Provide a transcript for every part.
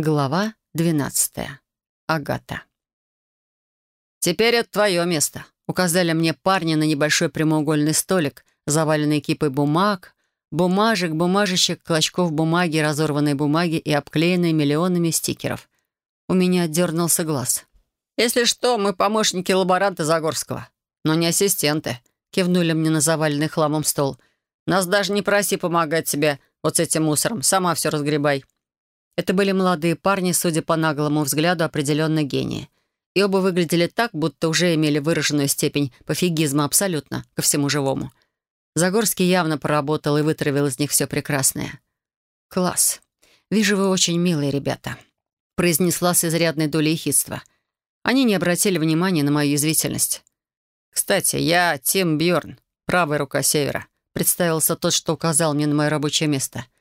Глава 12. Агата. «Теперь это твое место», — указали мне парни на небольшой прямоугольный столик, заваленный кипой бумаг, бумажек, бумажечек, клочков бумаги, разорванной бумаги и обклеенной миллионами стикеров. У меня дернулся глаз. «Если что, мы помощники лаборанта Загорского, но не ассистенты», — кивнули мне на заваленный хламом стол. «Нас даже не проси помогать тебе вот с этим мусором, сама все разгребай». Это были молодые парни, судя по наглому взгляду, определенно гении. И оба выглядели так, будто уже имели выраженную степень пофигизма абсолютно ко всему живому. Загорский явно поработал и вытравил из них все прекрасное. «Класс. Вижу, вы очень милые ребята», — произнесла с изрядной долей хитства. Они не обратили внимания на мою язвительность. «Кстати, я Тим Бьорн, правая рука Севера», — представился тот, что указал мне на мое рабочее место —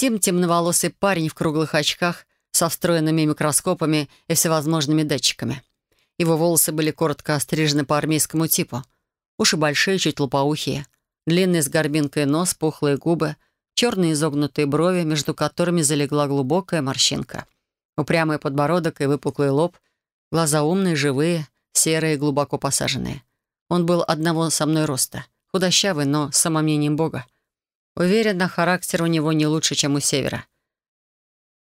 Тим — темноволосый парень в круглых очках со встроенными микроскопами и всевозможными датчиками. Его волосы были коротко острижены по армейскому типу. Уши большие, чуть лопоухие. Длинный с горбинкой нос, пухлые губы, черные изогнутые брови, между которыми залегла глубокая морщинка. Упрямый подбородок и выпуклый лоб, глаза умные, живые, серые, глубоко посаженные. Он был одного со мной роста, худощавый, но с самомнением Бога. Уверена, характер у него не лучше, чем у Севера.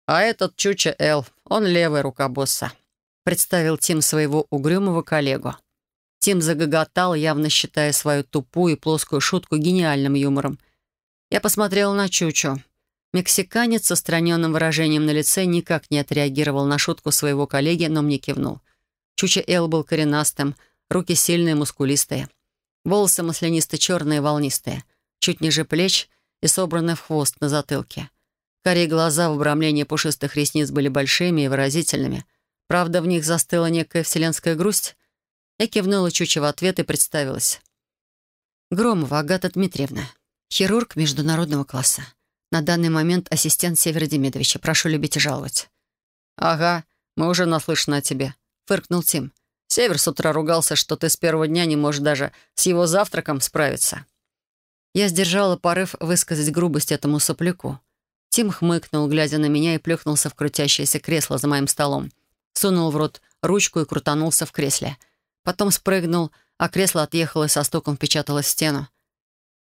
«А этот Чуча Эл, он левая рука босса», — представил Тим своего угрюмого коллегу. Тим загоготал, явно считая свою тупую и плоскую шутку гениальным юмором. Я посмотрела на Чучу. Мексиканец со страненным выражением на лице никак не отреагировал на шутку своего коллеги, но мне кивнул. Чуча Эл был коренастым, руки сильные, мускулистые. Волосы маслянисто-черные, волнистые. Чуть ниже плеч и собраны в хвост на затылке. Карие глаза в обрамлении пушистых ресниц были большими и выразительными. Правда, в них застыла некая вселенская грусть. Я кивнула Чуча в ответ и представилась. Громова Агата Дмитриевна, хирург международного класса. На данный момент ассистент Севера Демидовича. Прошу любить и жаловать. «Ага, мы уже наслышаны о тебе», — фыркнул Тим. «Север с утра ругался, что ты с первого дня не можешь даже с его завтраком справиться». Я сдержала порыв высказать грубость этому сопляку. Тим хмыкнул, глядя на меня, и плюхнулся в крутящееся кресло за моим столом. Сунул в рот ручку и крутанулся в кресле. Потом спрыгнул, а кресло отъехало и со стуком впечаталось в стену.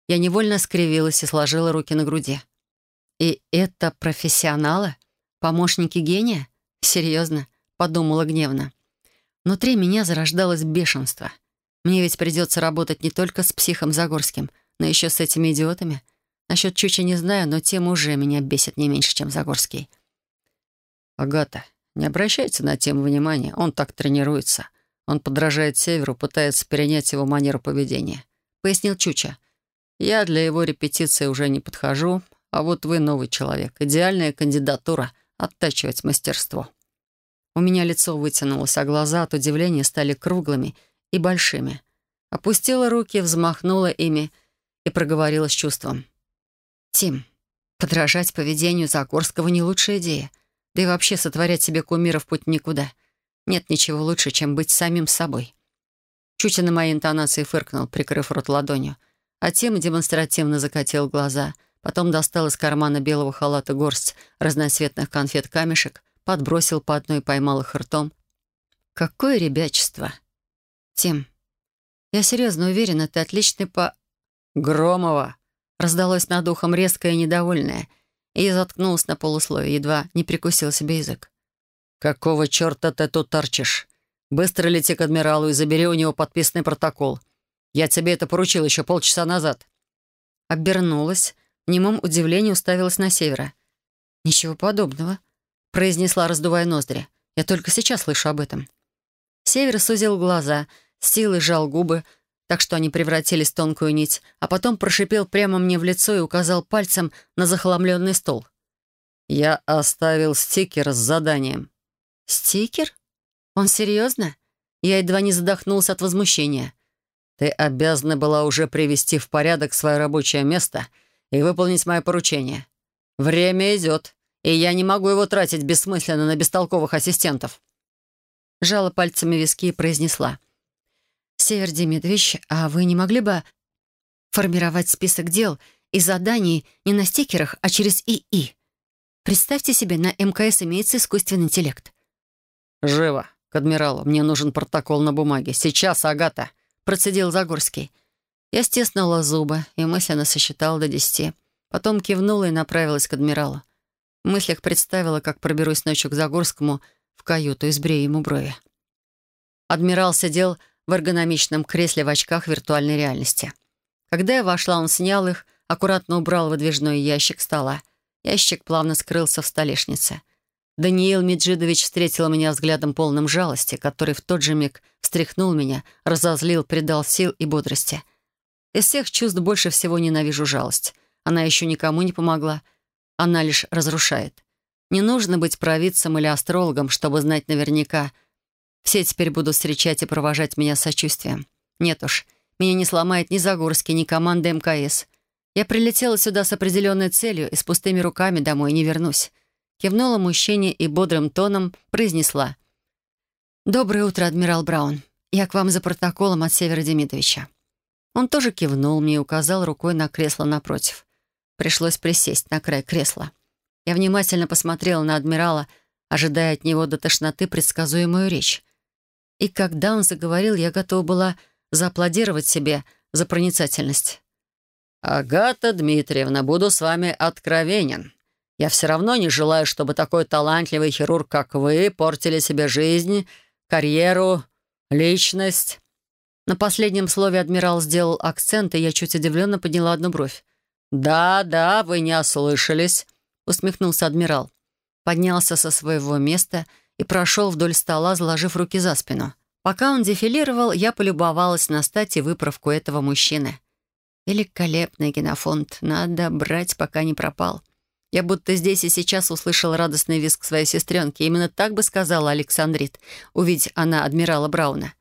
Я невольно скривилась и сложила руки на груди. «И это профессионалы? Помощники гения? Серьезно?» — подумала гневно. Внутри меня зарождалось бешенство. Мне ведь придется работать не только с психом Загорским — но еще с этими идиотами. Насчет Чуча не знаю, но тем уже меня бесит не меньше, чем Загорский. «Агата, не обращайте на тему внимания. Он так тренируется. Он подражает Северу, пытается перенять его манеру поведения», — пояснил Чуча. «Я для его репетиции уже не подхожу, а вот вы новый человек. Идеальная кандидатура — оттачивать мастерство». У меня лицо вытянулось, а глаза от удивления стали круглыми и большими. Опустила руки, взмахнула ими — и проговорила с чувством. «Тим, подражать поведению Загорского не лучшая идея. Да и вообще сотворять себе кумира в путь никуда. Нет ничего лучше, чем быть самим собой». Чуть на моей интонации фыркнул, прикрыв рот ладонью. А Тим демонстративно закатил глаза. Потом достал из кармана белого халата горсть разноцветных конфет-камешек, подбросил по одной и поймал их ртом. «Какое ребячество!» «Тим, я серьезно уверена, ты отличный по...» «Громова!» Раздалось над ухом резкое и недовольное, и заткнулась на полусловие, едва не прикусил себе язык. «Какого черта ты тут торчишь? Быстро лети к адмиралу и забери у него подписанный протокол. Я тебе это поручил еще полчаса назад». Обернулась, в немом удивлении уставилась на севера. «Ничего подобного», — произнесла, раздувая ноздри. «Я только сейчас слышу об этом». Север сузил глаза, силой сжал губы, так что они превратились в тонкую нить, а потом прошипел прямо мне в лицо и указал пальцем на захламленный стол. «Я оставил стикер с заданием». «Стикер? Он серьезно?» Я едва не задохнулся от возмущения. «Ты обязана была уже привести в порядок свое рабочее место и выполнить мое поручение. Время идет, и я не могу его тратить бессмысленно на бестолковых ассистентов». Жала пальцами виски и произнесла. «Север Демидович, а вы не могли бы формировать список дел и заданий не на стикерах, а через ИИ?» Представьте себе, на МКС имеется искусственный интеллект». «Живо, к адмиралу. Мне нужен протокол на бумаге. Сейчас, Агата», — процедил Загорский. Я стеснула зубы и мысленно сосчитала до десяти. Потом кивнула и направилась к адмиралу. В мыслях представила, как проберусь ночью к Загорскому в каюту и сбрею ему брови. Адмирал сидел в эргономичном кресле в очках виртуальной реальности. Когда я вошла, он снял их, аккуратно убрал выдвижной ящик стола. Ящик плавно скрылся в столешнице. Даниил Меджидович встретил меня взглядом полным жалости, который в тот же миг встряхнул меня, разозлил, придал сил и бодрости. Из всех чувств больше всего ненавижу жалость. Она еще никому не помогла. Она лишь разрушает. Не нужно быть провидцем или астрологом, чтобы знать наверняка. Все теперь будут встречать и провожать меня сочувствием. Нет уж, меня не сломает ни Загорский, ни команда МКС. Я прилетела сюда с определенной целью и с пустыми руками домой не вернусь. Кивнула мужчине и бодрым тоном произнесла. «Доброе утро, адмирал Браун. Я к вам за протоколом от Севера Демидовича». Он тоже кивнул мне и указал рукой на кресло напротив. Пришлось присесть на край кресла. Я внимательно посмотрела на адмирала, ожидая от него до тошноты предсказуемую речь. И когда он заговорил, я готова была зааплодировать себе за проницательность. «Агата Дмитриевна, буду с вами откровенен. Я все равно не желаю, чтобы такой талантливый хирург, как вы, портили себе жизнь, карьеру, личность». На последнем слове адмирал сделал акцент, и я чуть удивленно подняла одну бровь. «Да, да, вы не ослышались», — усмехнулся адмирал. Поднялся со своего места и прошел вдоль стола, заложив руки за спину. Пока он дефилировал, я полюбовалась на стать и выправку этого мужчины. Великолепный генофонд. Надо брать, пока не пропал. Я будто здесь и сейчас услышала радостный визг своей сестренки. Именно так бы сказала Александрит, увидеть она адмирала Брауна.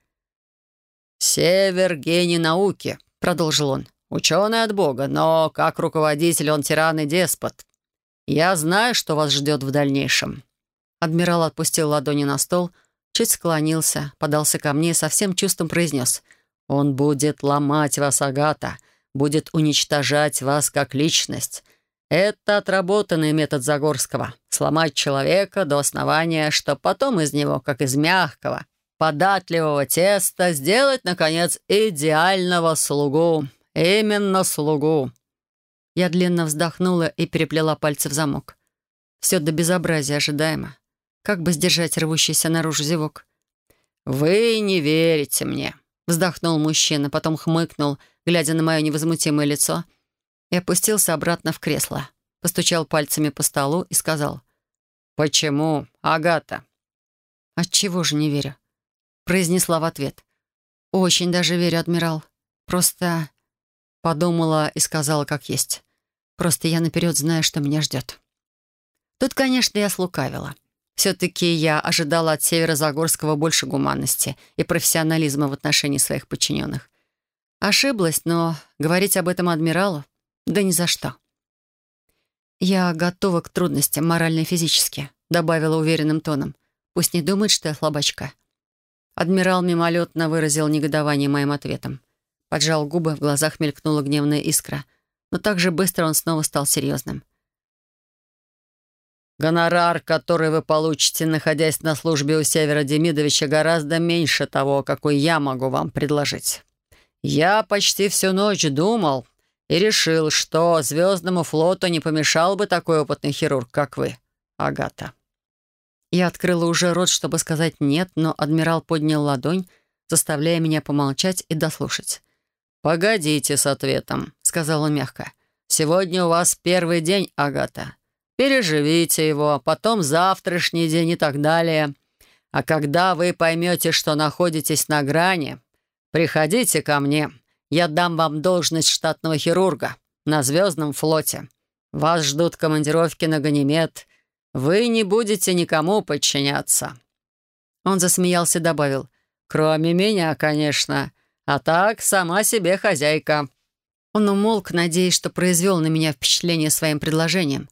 «Север — гений науки», — продолжил он. «Ученый от Бога, но как руководитель он тиран и деспот. Я знаю, что вас ждет в дальнейшем». Адмирал отпустил ладони на стол, чуть склонился, подался ко мне и со всем чувством произнес. «Он будет ломать вас, Агата будет уничтожать вас как личность. Это отработанный метод Загорского — сломать человека до основания, чтобы потом из него, как из мягкого, податливого теста, сделать, наконец, идеального слугу. Именно слугу. Я длинно вздохнула и переплела пальцы в замок. Все до безобразия ожидаемо. Как бы сдержать рвущийся наружу зевок? «Вы не верите мне», — вздохнул мужчина, потом хмыкнул — глядя на мое невозмутимое лицо, и опустился обратно в кресло, постучал пальцами по столу и сказал «Почему, Агата?» «Отчего же не верю?» произнесла в ответ. «Очень даже верю, адмирал. Просто...» Подумала и сказала, как есть. «Просто я наперед знаю, что меня ждет». Тут, конечно, я слукавила. Все-таки я ожидала от Севера Загорского больше гуманности и профессионализма в отношении своих подчиненных. Ошиблась, но говорить об этом адмиралу? Да ни за что. «Я готова к трудностям, морально и физически», — добавила уверенным тоном. «Пусть не думает, что я слабачка». Адмирал мимолетно выразил негодование моим ответом. Поджал губы, в глазах мелькнула гневная искра. Но так же быстро он снова стал серьезным. «Гонорар, который вы получите, находясь на службе у Севера Демидовича, гораздо меньше того, какой я могу вам предложить. Я почти всю ночь думал и решил, что Звездному флоту не помешал бы такой опытный хирург, как вы, Агата. Я открыла уже рот, чтобы сказать «нет», но адмирал поднял ладонь, заставляя меня помолчать и дослушать. «Погодите с ответом», — сказал он мягко. «Сегодня у вас первый день, Агата. Переживите его, потом завтрашний день и так далее. А когда вы поймете, что находитесь на грани, «Приходите ко мне. Я дам вам должность штатного хирурга на Звездном флоте. Вас ждут командировки на Ганимед. Вы не будете никому подчиняться». Он засмеялся и добавил. «Кроме меня, конечно. А так, сама себе хозяйка». Он умолк, надеясь, что произвел на меня впечатление своим предложением.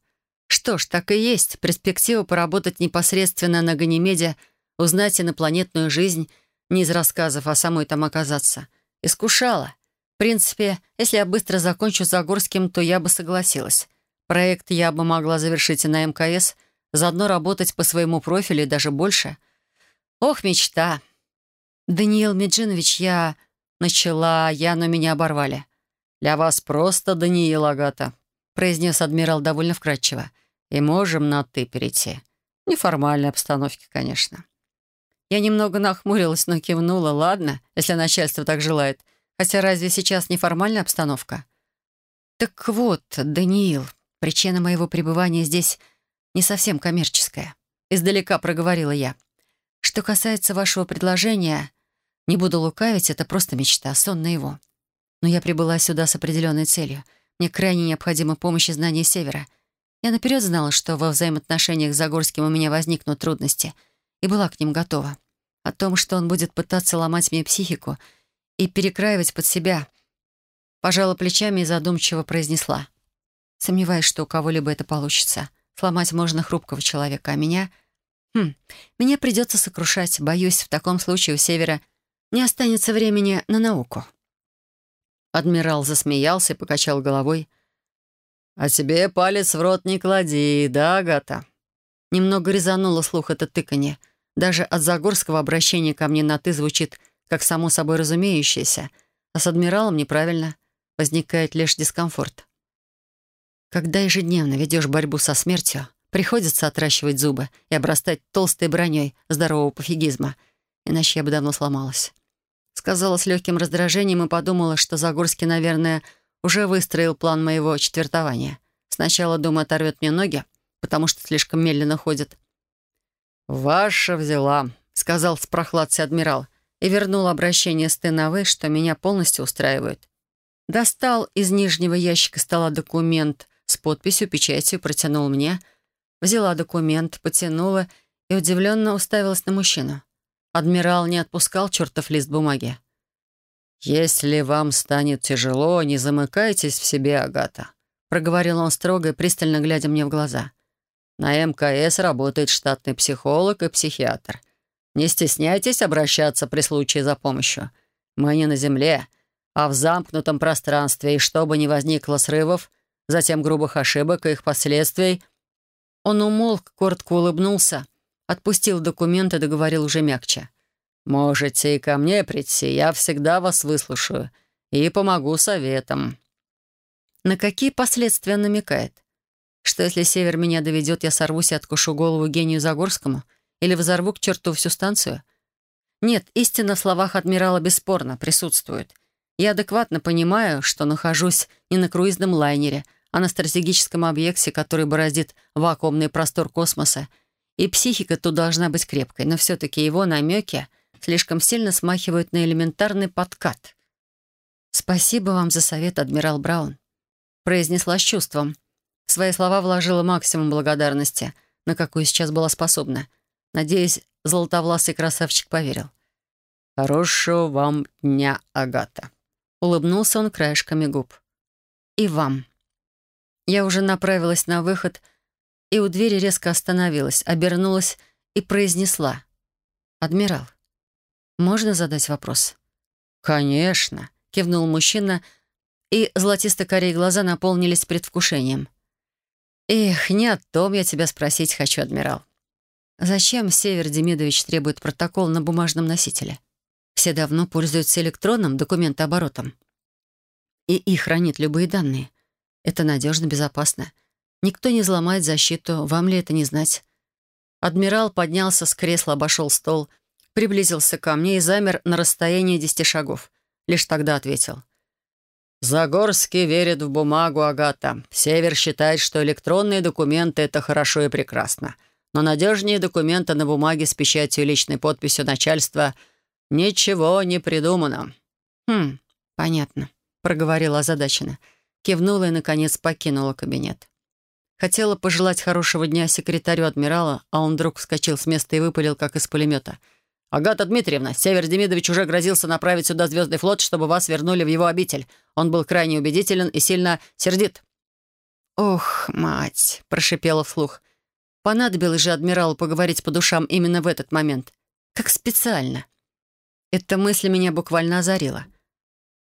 Что ж, так и есть. Перспектива поработать непосредственно на Ганимеде, узнать инопланетную жизнь — не из рассказов, а самой там оказаться. Искушала. В принципе, если я быстро закончу с Загорским, то я бы согласилась. Проект я бы могла завершить и на МКС, заодно работать по своему профилю и даже больше. Ох, мечта. Даниил Меджинович, я начала, я, но меня оборвали. «Для вас просто Даниил Агата», — произнес адмирал довольно вкратчиво. «И можем на «ты» перейти. Неформальной обстановке, конечно». Я немного нахмурилась, но кивнула. «Ладно, если начальство так желает. Хотя разве сейчас неформальная обстановка?» «Так вот, Даниил, Причина моего пребывания здесь не совсем коммерческая. Издалека проговорила я. Что касается вашего предложения, не буду лукавить, это просто мечта, сон на его. Но я прибыла сюда с определенной целью. Мне крайне необходима помощь и знания Севера. Я наперед знала, что во взаимоотношениях с Загорским у меня возникнут трудности, и была к ним готова. О том, что он будет пытаться ломать мне психику и перекраивать под себя, пожала плечами и задумчиво произнесла. Сомневаюсь, что у кого-либо это получится. Сломать можно хрупкого человека, а меня... Хм, меня придется сокрушать. Боюсь, в таком случае у Севера не останется времени на науку. Адмирал засмеялся и покачал головой. «А тебе палец в рот не клади, да, Агата?» Немного резануло слух это тыканье. Даже от Загорского обращения ко мне на «ты» звучит как само собой разумеющееся, а с адмиралом неправильно. Возникает лишь дискомфорт. Когда ежедневно ведешь борьбу со смертью, приходится отращивать зубы и обрастать толстой броней здорового пофигизма, иначе я бы давно сломалась. Сказала с легким раздражением и подумала, что Загорский, наверное, уже выстроил план моего четвертования. Сначала, думаю, оторвет мне ноги, потому что слишком медленно ходит. «Ваша взяла», — сказал с прохладцей адмирал и вернул обращение с «ты» что меня полностью устраивает. Достал из нижнего ящика стола документ, с подписью, печатью протянул мне. Взяла документ, потянула и удивленно уставилась на мужчину. Адмирал не отпускал чертов лист бумаги. «Если вам станет тяжело, не замыкайтесь в себе, Агата», проговорил он строго и пристально глядя мне в глаза. «На МКС работает штатный психолог и психиатр. Не стесняйтесь обращаться при случае за помощью. Мы не на Земле, а в замкнутом пространстве, и чтобы не возникло срывов, затем грубых ошибок и их последствий. Он умолк, коротко улыбнулся, отпустил документы договорил уже мягче. «Можете и ко мне прийти, я всегда вас выслушаю и помогу советом». На какие последствия намекает? Что если Север меня доведет, я сорвусь и откушу голову гению Загорскому? Или взорву к черту всю станцию? Нет, истина в словах адмирала бесспорно присутствует. Я адекватно понимаю, что нахожусь не на круизном лайнере, а на стратегическом объекте, который бороздит вакуумный простор космоса. И психика тут должна быть крепкой, но все-таки его намеки слишком сильно смахивают на элементарный подкат. «Спасибо вам за совет, адмирал Браун», — произнесла с чувством. В свои слова вложила максимум благодарности, на какую сейчас была способна. Надеюсь, золотовласый красавчик поверил. «Хорошего вам дня, Агата», — улыбнулся он краешками губ. «И вам». Я уже направилась на выход, и у двери резко остановилась, обернулась и произнесла. «Адмирал, можно задать вопрос?» «Конечно», — кивнул мужчина, и золотисто-корей глаза наполнились предвкушением. «Эх, не о том я тебя спросить хочу, адмирал. Зачем Север Демидович требует протокол на бумажном носителе? Все давно пользуются электронным документооборотом. И их хранит любые данные. Это надежно, безопасно. Никто не взломает защиту, вам ли это не знать? Адмирал поднялся с кресла, обошел стол, приблизился ко мне и замер на расстоянии десяти шагов. Лишь тогда ответил. «Загорский верит в бумагу, Агата. Север считает, что электронные документы — это хорошо и прекрасно. Но надежнее документа на бумаге с печатью и личной подписью начальства ничего не придумано». «Хм, понятно», — проговорила озадаченно. Кивнула и, наконец, покинула кабинет. Хотела пожелать хорошего дня секретарю адмирала, а он вдруг вскочил с места и выпалил, как из пулемета. «Агата Дмитриевна, Север Демидович уже грозился направить сюда Звездный флот, чтобы вас вернули в его обитель. Он был крайне убедителен и сильно сердит». «Ох, мать!» — прошипела вслух. Понадобилось же адмиралу поговорить по душам именно в этот момент. Как специально. Эта мысль меня буквально озарила.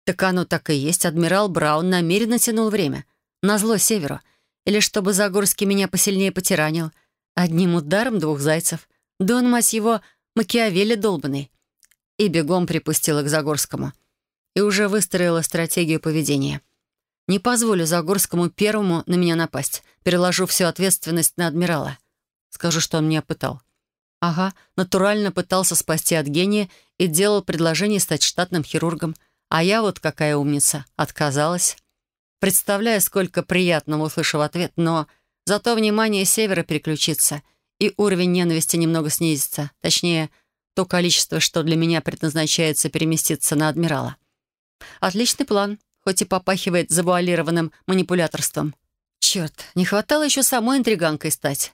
Так оно так и есть. Адмирал Браун намеренно тянул время. Назло Северу. Или чтобы Загорский меня посильнее потиранил? Одним ударом двух зайцев. Да он, мать его, Макиавелли долбанный. И бегом припустила к Загорскому. И уже выстроила стратегию поведения. Не позволю Загорскому первому на меня напасть. Переложу всю ответственность на адмирала. Скажу, что он меня пытал. Ага, натурально пытался спасти от гения и делал предложение стать штатным хирургом. А я вот какая умница, отказалась. Представляю, сколько приятного услышу в ответ, но зато внимание севера переключится, и уровень ненависти немного снизится. Точнее, то количество, что для меня предназначается переместиться на адмирала. Отличный план, хоть и попахивает завуалированным манипуляторством. Черт, не хватало еще самой интриганкой стать.